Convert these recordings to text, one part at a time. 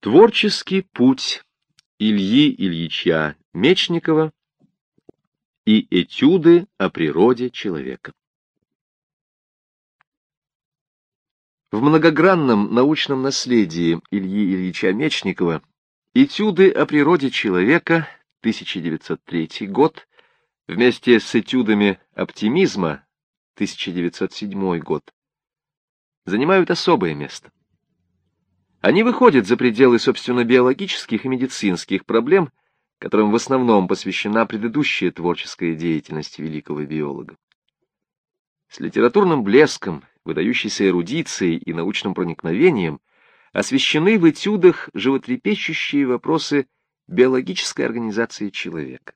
Творческий путь Ильи Ильича Мечникова и этюды о природе человека. В многогранном научном наследии Ильи Ильича Мечникова этюды о природе человека 1903 год вместе с этюдами оптимизма 1907 год занимают особое место. Они выходят за пределы, собственно, биологических и медицинских проблем, которым в основном посвящена предыдущая творческая деятельность великого биолога. С литературным блеском, выдающейся эрудицией и научным проникновением освещены в этюдах животрепещущие вопросы биологической организации человека,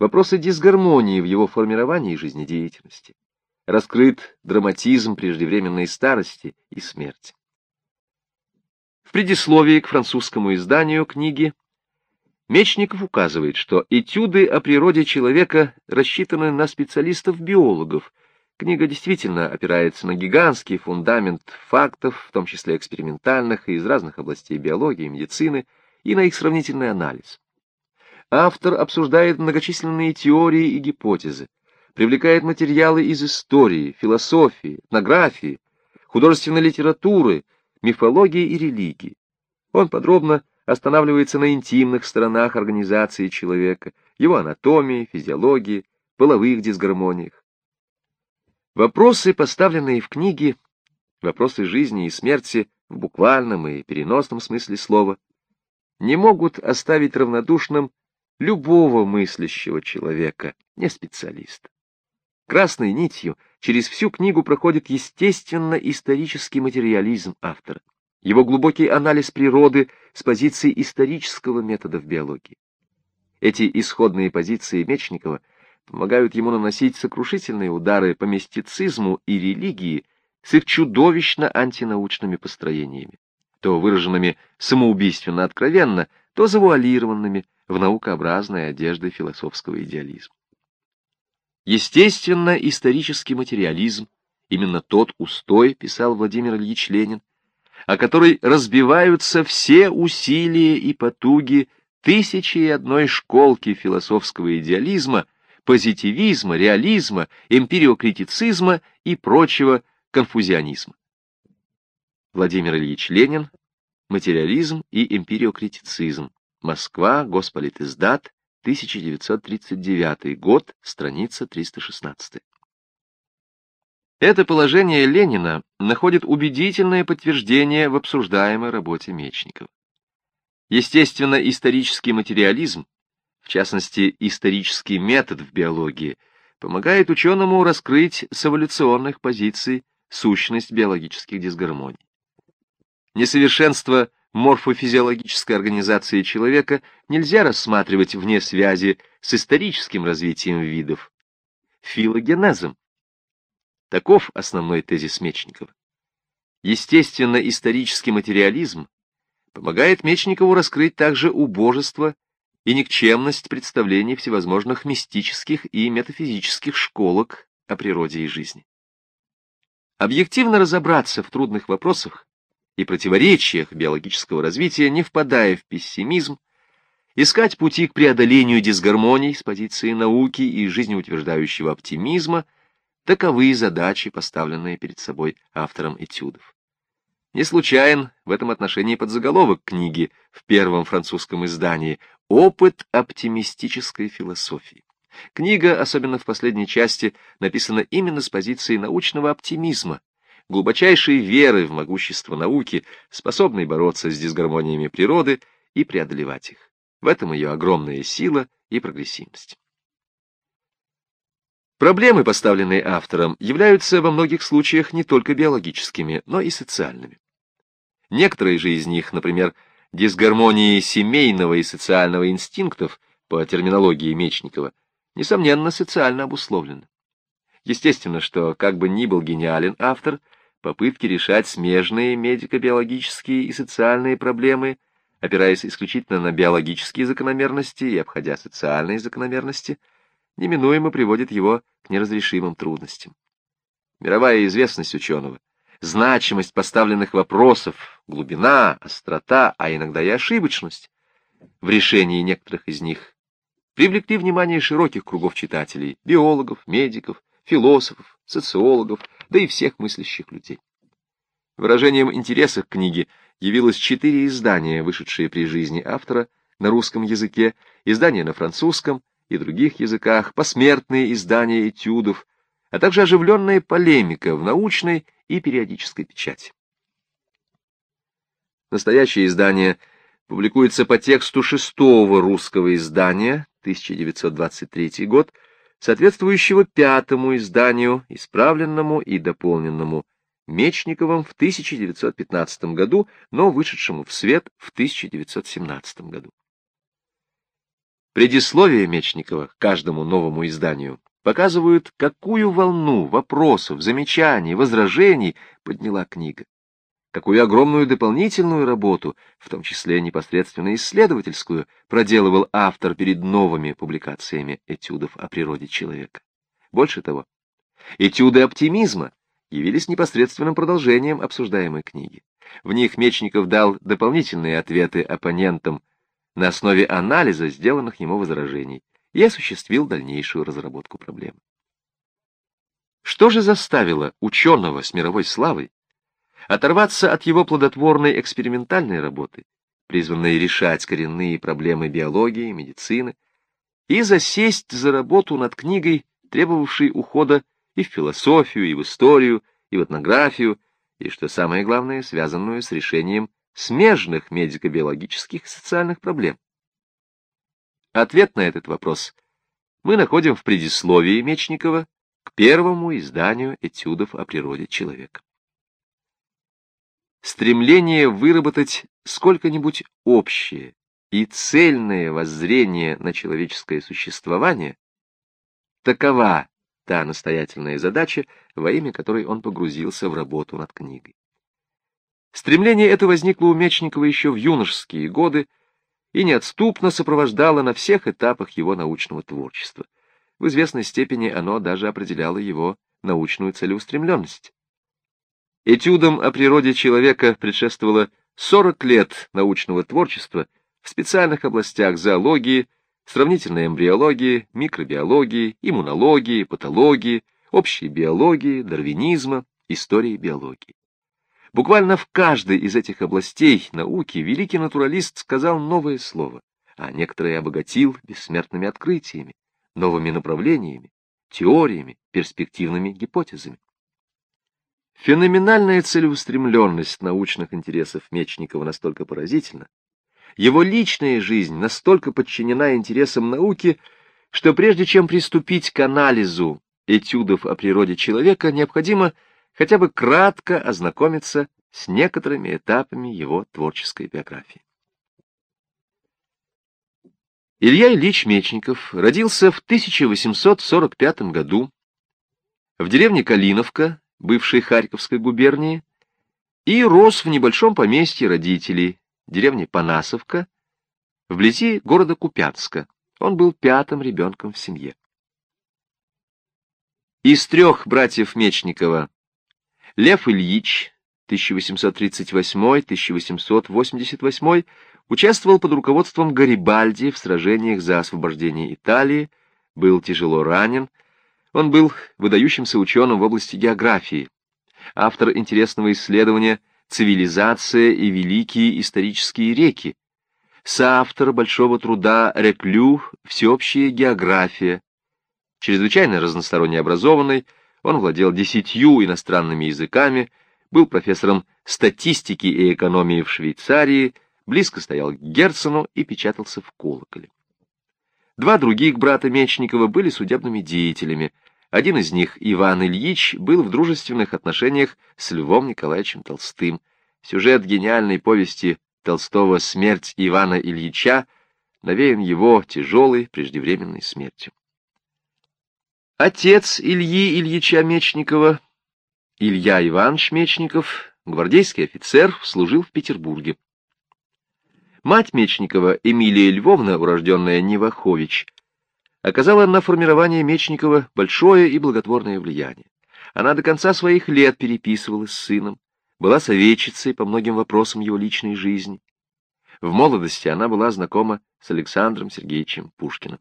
вопросы дисгармонии в его формировании и жизнедеятельности. Раскрыт драматизм преждевременной старости и смерти. Предисловии к французскому изданию книги Мечников указывает, что этюды о природе человека рассчитаны на специалистов-биологов. Книга действительно опирается на гигантский фундамент фактов, в том числе экспериментальных и из разных областей биологии медицины, и на их сравнительный анализ. Автор обсуждает многочисленные теории и гипотезы, привлекает материалы из истории, философии, этнографии, художественной литературы, мифологии и религии. Он подробно останавливается на интимных сторонах организации человека, его анатомии, физиологии, половых дисгармониях. Вопросы, поставленные в книге, вопросы жизни и смерти в буквальном и переносном смысле слова, не могут оставить равнодушным любого мыслящего человека, не специалиста. Красной нитью через всю книгу проходит естественно-исторический материализм автора, его глубокий анализ природы с позиции исторического метода в биологии. Эти исходные позиции Мечникова помогают ему наносить сокрушительные удары по мистицизму и религии с их чудовищно антинаучными построениями, то выраженными самоубийственно откровенно, то завуалированными в наукообразной одежде философского идеализма. Естественно-исторический материализм, именно тот устой, писал Владимир Ильич Ленин, о который разбиваются все усилия и потуги тысячи и одной школки философского идеализма, позитивизма, реализма, эмпириокритицизма и прочего конфузионизма. Владимир Ильич Ленин «Материализм и эмпириокритицизм. Москва. Госполитиздат. 1939 год, страница 316. Это положение Ленина находит убедительное подтверждение в обсуждаемой работе Мечникова. Естественно, исторический материализм, в частности, исторический метод в биологии, помогает ученому раскрыть с эволюционных позиций сущность биологических дисгармоний. Несовершенство морфофизиологической организации человека нельзя рассматривать вне связи с историческим развитием видов, филогенезом. Таков основной тезис Мечникова. Естественно-исторический материализм помогает Мечникову раскрыть также убожество и никчемность представлений всевозможных мистических и метафизических школок о природе и жизни. Объективно разобраться в трудных вопросах и противоречиях биологического развития, не впадая в пессимизм, искать пути к преодолению дисгармоний с позиции науки и жизнеутверждающего оптимизма, таковы задачи, поставленные перед собой автором этюдов. Не случайен в этом отношении подзаголовок книги в первом французском издании «Опыт оптимистической философии». Книга, особенно в последней части, написана именно с позиции научного оптимизма, глубочайшей веры в могущество науки, способной бороться с дисгармониями природы и преодолевать их. В этом ее огромная сила и прогрессивность. Проблемы, поставленные автором, являются во многих случаях не только биологическими, но и социальными. Некоторые же из них, например, дисгармонии семейного и социального инстинктов, по терминологии Мечникова, несомненно, социально обусловлены. Естественно, что, как бы ни был гениален автор, попытки решать смежные медико-биологические и социальные проблемы, опираясь исключительно на биологические закономерности и обходя социальные закономерности, неминуемо приводит его к неразрешимым трудностям. Мировая известность ученого значимость поставленных вопросов, глубина, острота, а иногда и ошибочность в решении некоторых из них привлекли внимание широких кругов читателей, биологов, медиков, философов, социологов, да и всех мыслящих людей. Выражением интереса к книге явилось четыре издания, вышедшие при жизни автора на русском языке, издания на французском и других языках, посмертные издания этюдов, а также оживленная полемика в научной и периодической печати. Настоящее издание публикуется по тексту шестого русского издания, 1923 год, соответствующего пятому изданию, исправленному и дополненному Мечниковым в 1915 году, но вышедшему в свет в 1917 году. Предисловие Мечникова каждому новому изданию показывают, какую волну вопросов, замечаний, возражений подняла книга, какую огромную дополнительную работу, в том числе непосредственно исследовательскую, проделывал автор перед новыми публикациями этюдов о природе человека. Больше того, этюды оптимизма явились непосредственным продолжением обсуждаемой книги. В них Мечников дал дополнительные ответы оппонентам на основе анализа сделанных ему возражений и осуществил дальнейшую разработку проблемы. Что же заставило ученого с мировой славой оторваться от его плодотворной экспериментальной работы, призванной решать коренные проблемы биологии, медицины, и засесть за работу над книгой, требовавшей ухода и в философию, и в историю, и в этнографию, и, что самое главное, связанную с решением смежных медико-биологических и социальных проблем. Ответ на этот вопрос мы находим в предисловии Мечникова к первому изданию этюдов о природе человека. Стремление выработать сколько-нибудь общее и цельное воззрение на человеческое существование — такова та настоятельная задача, во имя которой он погрузился в работу над книгой. Стремление это возникло у Мечникова еще в юношеские годы и неотступно сопровождало на всех этапах его научного творчества. В известной степени оно даже определяло его научную целеустремленность. Этюдам о природе человека предшествовало 40 лет научного творчества в специальных областях зоологии, сравнительной эмбриологии, микробиологии, иммунологии, патологии, общей биологии, дарвинизма, истории биологии. Буквально в каждой из этих областей науки великий натуралист сказал новое слово, а некоторые обогатил бессмертными открытиями, новыми направлениями, теориями, перспективными гипотезами. Феноменальная целеустремленность научных интересов Мечникова настолько поразительна, его личная жизнь настолько подчинена интересам науки, что прежде чем приступить к анализу этюдов о природе человека, необходимо хотя бы кратко ознакомиться с некоторыми этапами его творческой биографии. Илья Ильич Мечников родился в 1845 году в деревне Калиновка, бывшей Харьковской губернии, и рос в небольшом поместье родителей, деревне Панасовка, вблизи города Купятска. Он был пятым ребенком в семье. Из трех братьев Мечникова Лев Ильич 1838-1888 участвовал под руководством Гарибальди в сражениях за освобождение Италии, был тяжело ранен. Он был выдающимся ученым в области географии, автор интересного исследования «Цивилизация и великие исторические реки», соавтор большого труда Реклю «Всеобщая география», чрезвычайно разносторонне образованный, он владел десятью иностранными языками, был профессором статистики и экономии в Швейцарии, близко стоял к Герцену и печатался в колоколе. Два других брата Мечникова были судебными деятелями. Один из них, Иван Ильич, был в дружественных отношениях с Львом Николаевичем Толстым. Сюжет гениальной повести Толстого «Смерть Ивана Ильича» навеян его тяжелой преждевременной смертью. Отец Ильи Ильича Мечникова, Илья Иванович Мечников, гвардейский офицер, служил в Петербурге. Мать Мечникова, Эмилия Львовна, урожденная Невахович, оказала на формирование Мечникова большое и благотворное влияние. Она до конца своих лет переписывалась с сыном, была советчицей по многим вопросам его личной жизни. В молодости она была знакома с Александром Сергеевичем Пушкиным.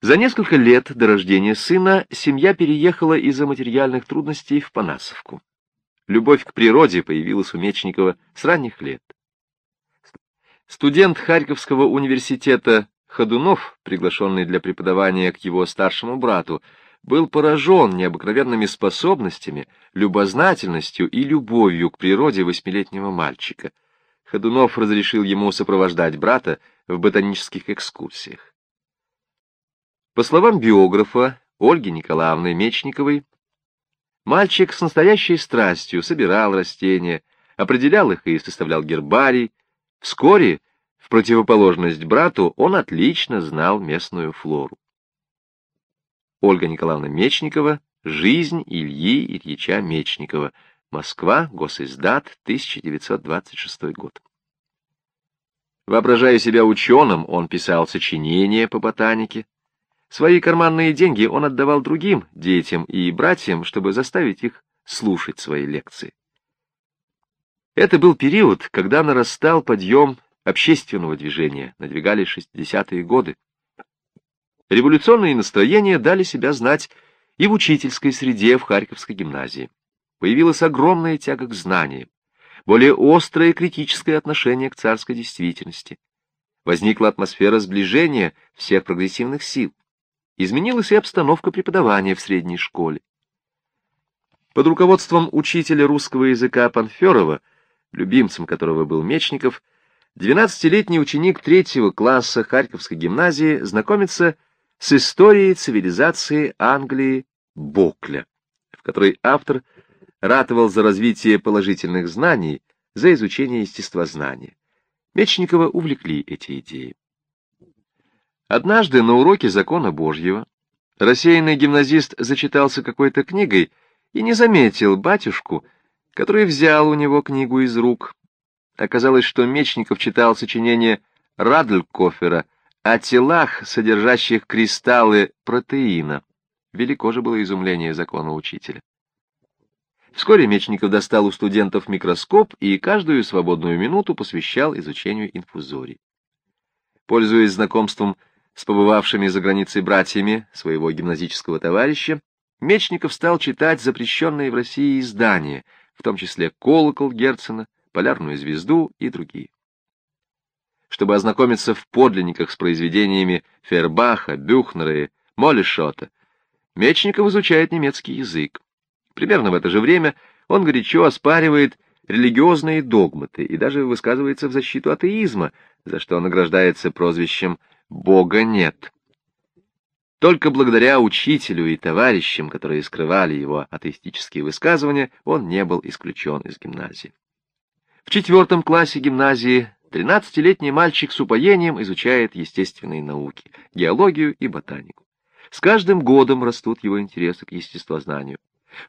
За несколько лет до рождения сына семья переехала из-за материальных трудностей в Панасовку. Любовь к природе появилась у Мечникова с ранних лет. Студент Харьковского университета Ходунов, приглашенный для преподавания к его старшему брату, был поражен необыкновенными способностями, любознательностью и любовью к природе восьмилетнего мальчика. Ходунов разрешил ему сопровождать брата в ботанических экскурсиях. По словам биографа Ольги Николаевны Мечниковой, мальчик с настоящей страстью собирал растения, определял их и составлял гербарий. Вскоре, в противоположность брату, он отлично знал местную флору. Ольга Николаевна Мечникова «Жизнь Ильи Ильича Мечникова», Москва, Госиздат, 1926 год. Воображая себя ученым, он писал сочинения по ботанике. Свои карманные деньги он отдавал другим детям и братьям, чтобы заставить их слушать свои лекции. Это был период, когда нарастал подъем общественного движения, надвигались 60-е годы. Революционные настроения дали себя знать и в учительской среде в Харьковской гимназии. Появилась огромная тяга к знаниям, более острое критическое отношение к царской действительности. Возникла атмосфера сближения всех прогрессивных сил. Изменилась и обстановка преподавания в средней школе. Под руководством учителя русского языка Панферова, любимцем которого был Мечников, 12-летний ученик третьего класса Харьковской гимназии знакомится с историей цивилизации Англии Бокля, в которой автор ратовал за развитие положительных знаний, за изучение естествознания. Мечникова увлекли эти идеи. Однажды на уроке закона Божьего рассеянный гимназист зачитался какой-то книгой и не заметил батюшку, который взял у него книгу из рук. Оказалось, что Мечников читал сочинение Радлькофера о телах, содержащих кристаллы протеина. Велико же было изумление закона учителя. Вскоре Мечников достал у студентов микроскоп и каждую свободную минуту посвящал изучению инфузорий. Пользуясь знакомством с побывавшими за границей братьями своего гимназического товарища, Мечников стал читать запрещенные в России издания, в том числе «Колокол» Герцена, «Полярную звезду» и другие чтобы ознакомиться в подлинниках с произведениями Фербаха, Бюхнера и Моллишота, Мечников изучает немецкий язык. Примерно в это же время он горячо оспаривает религиозные догматы и даже высказывается в защиту атеизма, за что награждается прозвищем «Бога нет». Только благодаря учителю и товарищам, которые скрывали его атеистические высказывания, он не был исключен из гимназии. В четвертом классе гимназии Тринадцатилетний мальчик с упоением изучает естественные науки, геологию и ботанику. С каждым годом растут его интересы к естествознанию.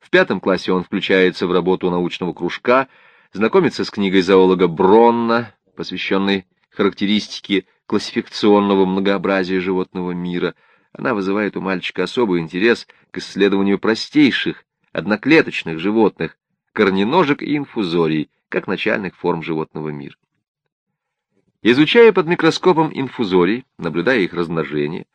В пятом классе он включается в работу научного кружка, знакомится с книгой зоолога Бронна, посвященной характеристике классификационного многообразия животного мира. Она вызывает у мальчика особый интерес к исследованию простейших, одноклеточных животных, корненожек и инфузорий, как начальных форм животного мира. Изучая под микроскопом инфузорий, наблюдая их размножение,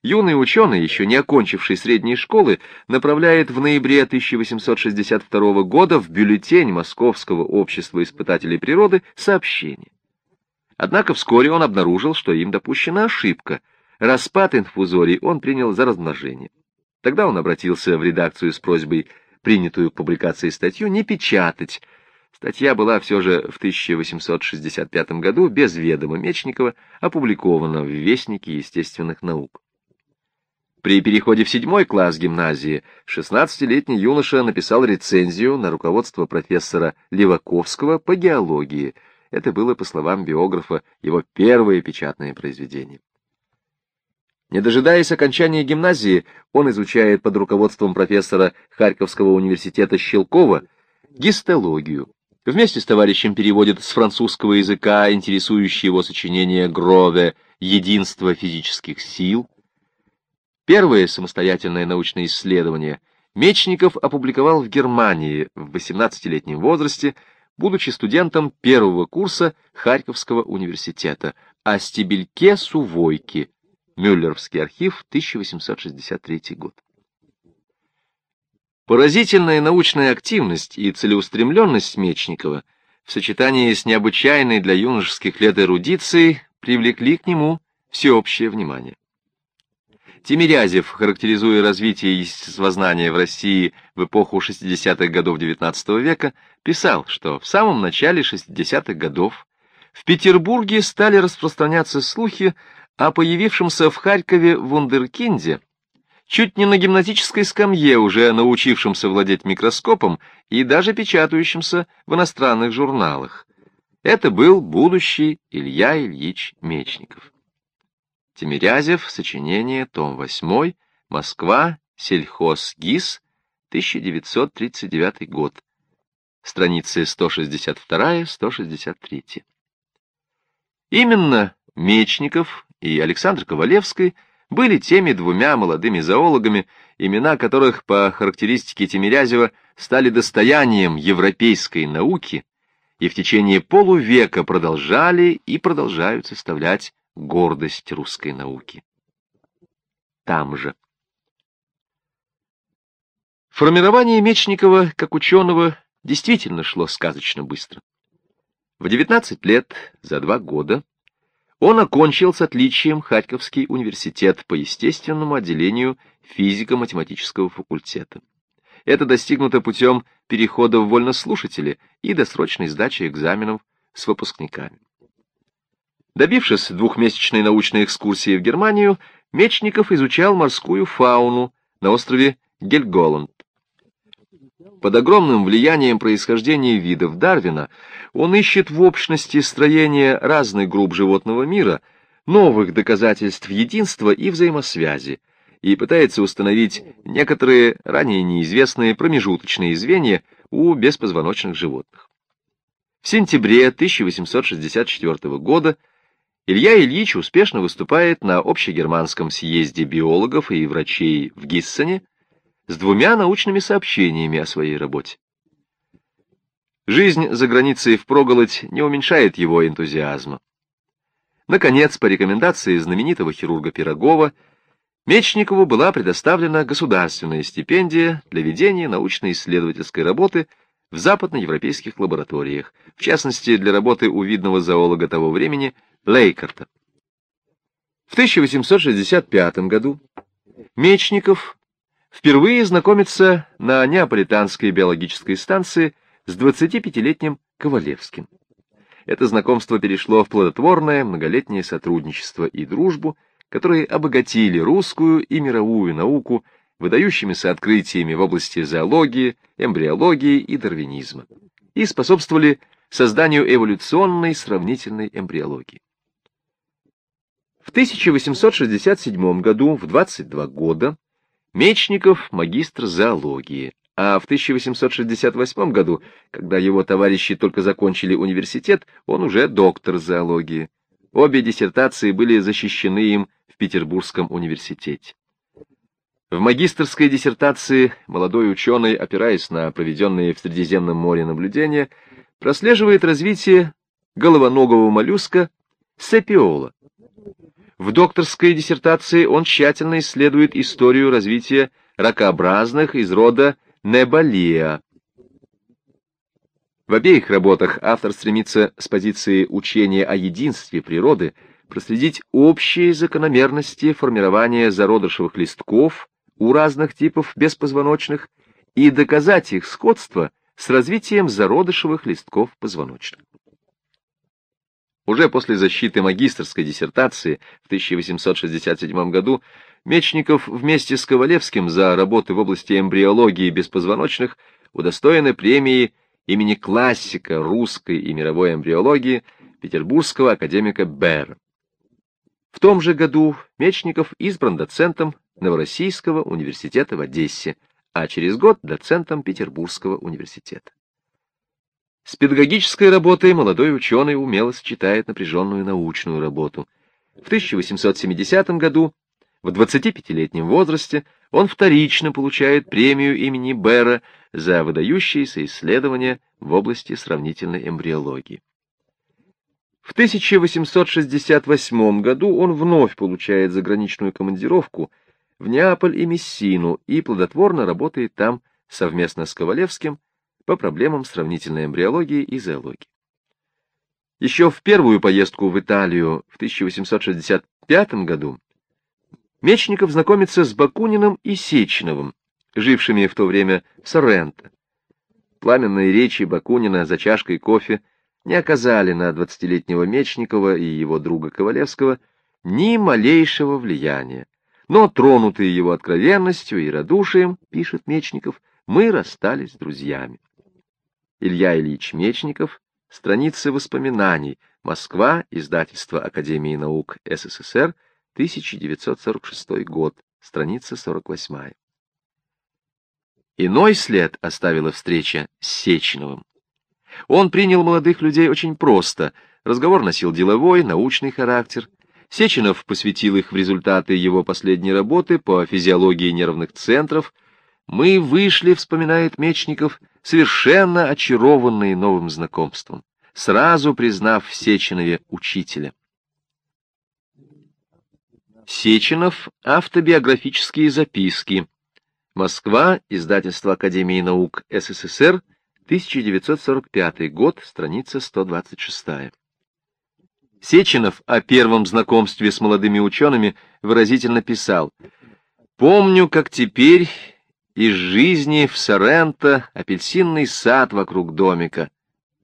юный ученый, еще не окончивший средней школы, направляет в ноябре 1862 года в бюллетень Московского общества испытателей природы сообщение. Однако вскоре он обнаружил, что им допущена ошибка. Распад инфузорий он принял за размножение. Тогда он обратился в редакцию с просьбой принятую к публикации статью не печатать, Статья была все же в 1865 году без ведома Мечникова опубликована в Вестнике естественных наук. При переходе в седьмой класс гимназии 16-летний юноша написал рецензию на руководство профессора Леваковского по геологии. Это было, по словам биографа, его первое печатное произведение. Не дожидаясь окончания гимназии, он изучает под руководством профессора Харьковского университета Щелкова гистологию, Вместе с товарищем переводит с французского языка интересующее его сочинение Грове «Единство физических сил». Первое самостоятельное научное исследование Мечников опубликовал в Германии в 18-летнем возрасте, будучи студентом первого курса Харьковского университета, о стебельке сувойки, Мюллеровский архив, 1863 год. Поразительная научная активность и целеустремленность Мечникова в сочетании с необычайной для юношеских лет эрудицией привлекли к нему всеобщее внимание. Тимирязев, характеризуя развитие естествознания в России в эпоху 60-х годов XIX века, писал, что в самом начале 60-х годов в Петербурге стали распространяться слухи о появившемся в Харькове вундеркинде, чуть не на гимназической скамье, уже научившимся владеть микроскопом и даже печатающимся в иностранных журналах. Это был будущий Илья Ильич Мечников. Тимирязев, сочинение, том 8, Москва, сельхозгиз, 1939 год. Страницы 162-163. Именно Мечников и Александр Ковалевский – были теми двумя молодыми зоологами, имена которых по характеристике Тимирязева стали достоянием европейской науки и в течение полувека продолжали и продолжают составлять гордость русской науки. Там же. Формирование Мечникова как ученого действительно шло сказочно быстро. В 19 лет, за два года, он окончил с отличием Харьковский университет по естественному отделению физико-математического факультета. Это достигнуто путем перехода в вольнослушатели и досрочной сдачи экзаменов с выпускниками. Добившись двухмесячной научной экскурсии в Германию, Мечников изучал морскую фауну на острове Гельголанд. Под огромным влиянием происхождения видов Дарвина он ищет в общности строения разных групп животного мира, новых доказательств единства и взаимосвязи, и пытается установить некоторые ранее неизвестные промежуточные звенья у беспозвоночных животных. В сентябре 1864 года Илья Ильич успешно выступает на общегерманском съезде биологов и врачей в Гиссене с двумя научными сообщениями о своей работе. Жизнь за границей впроголодь не уменьшает его энтузиазма. Наконец, по рекомендации знаменитого хирурга Пирогова, Мечникову была предоставлена государственная стипендия для ведения научно-исследовательской работы в западноевропейских лабораториях, в частности, для работы у видного зоолога того времени Лейкарта. В 1865 году Мечников впервые знакомится на Неаполитанской биологической станции с 25-летним Ковалевским. Это знакомство перешло в плодотворное многолетнее сотрудничество и дружбу, которые обогатили русскую и мировую науку выдающимися открытиями в области зоологии, эмбриологии и дарвинизма и способствовали созданию эволюционной сравнительной эмбриологии. В 1867 году, в 22 года, Мечников — магистр зоологии, а в 1868 году, когда его товарищи только закончили университет, он уже доктор зоологии. Обе диссертации были защищены им в Петербургском университете. В магистрской диссертации молодой ученый, опираясь на проведенные в Средиземном море наблюдения, прослеживает развитие головоногого моллюска сепиола, в докторской диссертации он тщательно исследует историю развития ракообразных из рода Небалия. В обеих работах автор стремится с позиции учения о единстве природы проследить общие закономерности формирования зародышевых листков у разных типов беспозвоночных и доказать их сходство с развитием зародышевых листков позвоночных. Уже после защиты магистрской диссертации в 1867 году Мечников вместе с Ковалевским за работы в области эмбриологии беспозвоночных удостоены премии имени классика русской и мировой эмбриологии петербургского академика Бера. В том же году Мечников избран доцентом Новороссийского университета в Одессе, а через год доцентом Петербургского университета. С педагогической работой молодой ученый умело сочетает напряженную научную работу. В 1870 году В 25-летнем возрасте он вторично получает премию имени Бера за выдающиеся исследования в области сравнительной эмбриологии. В 1868 году он вновь получает заграничную командировку в Неаполь и Мессину и плодотворно работает там совместно с Ковалевским по проблемам сравнительной эмбриологии и зоологии. Еще в первую поездку в Италию в 1865 году Мечников знакомится с Бакуниным и Сеченовым, жившими в то время в Сорренто. Пламенные речи Бакунина за чашкой кофе не оказали на двадцатилетнего Мечникова и его друга Ковалевского ни малейшего влияния. Но, тронутые его откровенностью и радушием, пишет Мечников, мы расстались с друзьями. Илья Ильич Мечников, страницы воспоминаний, Москва, издательство Академии наук СССР, 1946 год, страница 48. Иной след оставила встреча с Сеченовым. Он принял молодых людей очень просто, разговор носил деловой, научный характер. Сеченов посвятил их в результаты его последней работы по физиологии нервных центров. «Мы вышли», — вспоминает Мечников, — совершенно очарованные новым знакомством, сразу признав в Сеченове учителя. Сеченов. Автобиографические записки. Москва. Издательство Академии наук СССР. 1945 год. Страница 126. Сеченов о первом знакомстве с молодыми учеными выразительно писал «Помню, как теперь из жизни в Соренто апельсинный сад вокруг домика,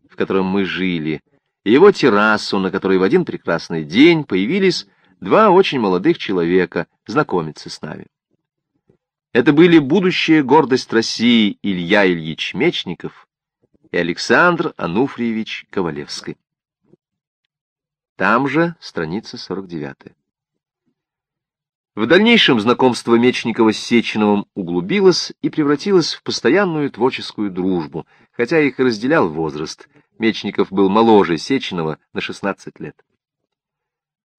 в котором мы жили, и его террасу, на которой в один прекрасный день появились два очень молодых человека знакомиться с нами. Это были будущая гордость России Илья Ильич Мечников и Александр Ануфриевич Ковалевский. Там же страница 49. В дальнейшем знакомство Мечникова с Сеченовым углубилось и превратилось в постоянную творческую дружбу, хотя их разделял возраст. Мечников был моложе Сеченова на 16 лет.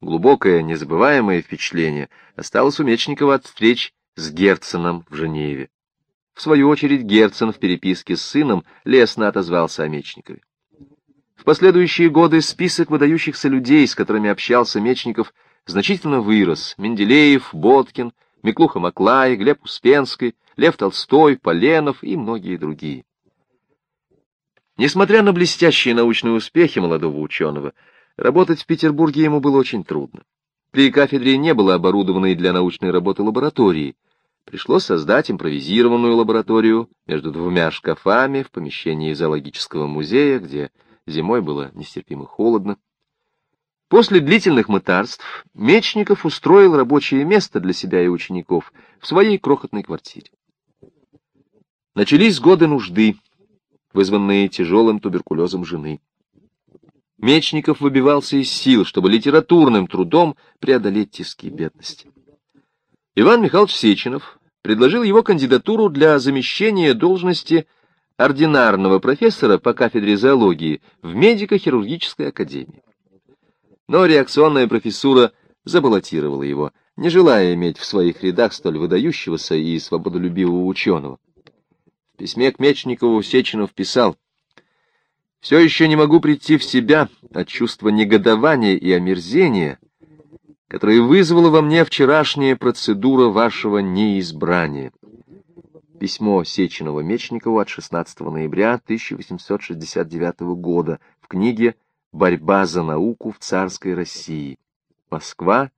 Глубокое, незабываемое впечатление осталось у Мечникова от встреч с Герценом в Женеве. В свою очередь Герцен в переписке с сыном лестно отозвался о Мечникове. В последующие годы список выдающихся людей, с которыми общался Мечников, значительно вырос. Менделеев, Боткин, Миклуха Маклай, Глеб Успенский, Лев Толстой, Поленов и многие другие. Несмотря на блестящие научные успехи молодого ученого, Работать в Петербурге ему было очень трудно. При кафедре не было оборудованной для научной работы лаборатории. Пришлось создать импровизированную лабораторию между двумя шкафами в помещении зоологического музея, где зимой было нестерпимо холодно. После длительных мытарств Мечников устроил рабочее место для себя и учеников в своей крохотной квартире. Начались годы нужды, вызванные тяжелым туберкулезом жены. Мечников выбивался из сил, чтобы литературным трудом преодолеть тиски бедности. Иван Михайлович Сеченов предложил его кандидатуру для замещения должности ординарного профессора по кафедре зоологии в медико-хирургической академии. Но реакционная профессура забаллотировала его, не желая иметь в своих рядах столь выдающегося и свободолюбивого ученого. В письме к Мечникову Сеченов писал все еще не могу прийти в себя от чувства негодования и омерзения, которое вызвала во мне вчерашняя процедура вашего неизбрания. Письмо Сеченова Мечникову от 16 ноября 1869 года в книге «Борьба за науку в царской России». Москва.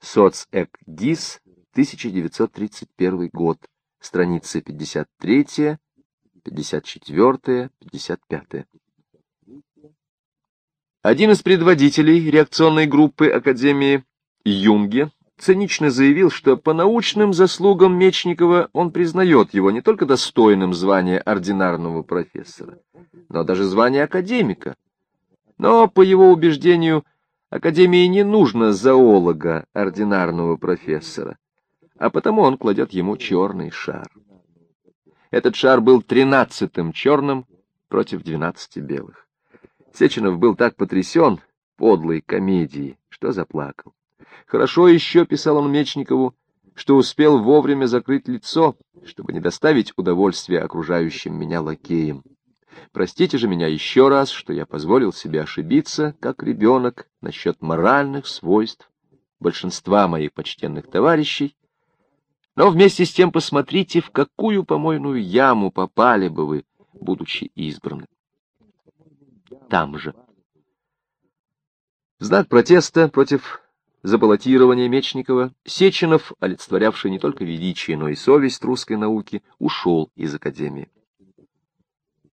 Соцэкдис, 1931 год. Страница 53 54, 55. Один из предводителей реакционной группы Академии Юнге цинично заявил, что по научным заслугам Мечникова он признает его не только достойным звания ординарного профессора, но даже звания академика. Но, по его убеждению, Академии не нужно зоолога, ординарного профессора, а потому он кладет ему черный шар. Этот шар был тринадцатым черным против двенадцати белых. Сеченов был так потрясен подлой комедией, что заплакал. Хорошо еще, писал он Мечникову, что успел вовремя закрыть лицо, чтобы не доставить удовольствия окружающим меня лакеям. Простите же меня еще раз, что я позволил себе ошибиться, как ребенок, насчет моральных свойств большинства моих почтенных товарищей, но вместе с тем посмотрите, в какую помойную яму попали бы вы, будучи избраны. Там же. В знак протеста против забаллотирования Мечникова Сеченов, олицетворявший не только величие, но и совесть русской науки, ушел из Академии.